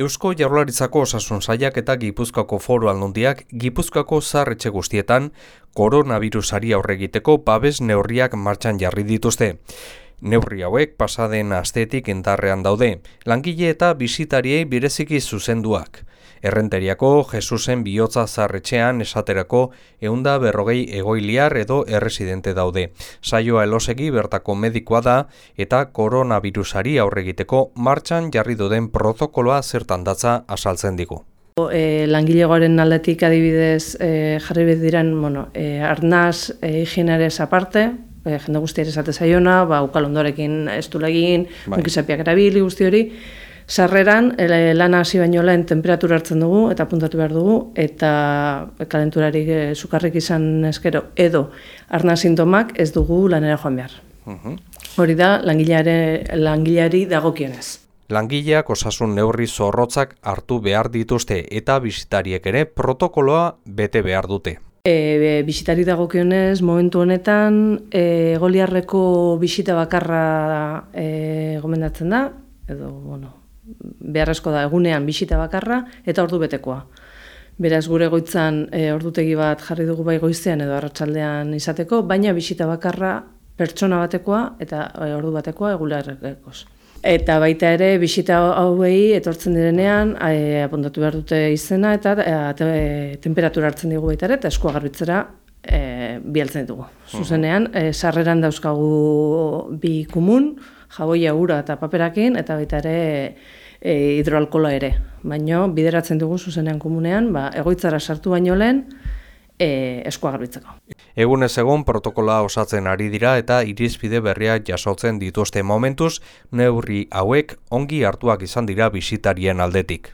Eusko Jaurlaritzako osasun saiak eta Gipuzkoako foru aldundiak Gipuzkoako zarretxe guztietan koronavirusari aurregiteko babes neurriak martxan jarri dituzte. Neurri hauek pasaden astetik indarrean daude, langile eta bisitariei bireziki zuzenduak. Errenteriako Jesusen bihotza zarretxean esaterako eunda berrogei egoiliar edo erresidente daude. Saioa elosegi bertako medikoa da eta koronavirusari aurregiteko martxan jarri duden protokoloa zertan datza asaltzen digu. E, langilegoaren aldetik adibidez e, jarri behar diren, bueno, e, arnaz e, higienarez aparte, e, jende guzti ere esate zaiona, ba, ukalondorekin ez du legin, bai. erabili guzti hori, Sarreran, lana hasi baino lehen temperatura hartzen dugu eta puntatu behar dugu eta kalenturarik e, sukarrik izan eskero edo arna sintomak ez dugu lanera joan behar. Hori da, langileare, langileari dagokionez. Langileak osasun neurri zorrotzak hartu behar dituzte eta bisitariek ere protokoloa bete behar dute. E, e, bisitari dagokionez, momentu honetan, e, goliarreko bisita bakarra e, gomendatzen da, edo, bueno, beharrezko da egunean bisita bakarra eta ordu betekoa. Beraz gure goitzan e, ordutegi bat jarri dugu bai goizean edo arratsaldean izateko, baina bisita bakarra pertsona batekoa eta e, ordu batekoa egularrekoz. Eta baita ere bisita hauei etortzen direnean e, apuntatu behar dute izena eta e, temperatura hartzen digu baita ere eta eskua garbitzera e, bialtzen ditugu. Zuzenean, e, sarreran dauzkagu bi kumun, jaboia ura eta paperakin, eta baita ere e, hidroalkola ere. Baina bideratzen dugu zuzenean komunean, ba, egoitzara sartu baino lehen, e, eskua garbitzeko. Egun ez egun protokola osatzen ari dira eta irizpide berria jasotzen dituzte momentuz, neurri hauek ongi hartuak izan dira bisitarien aldetik.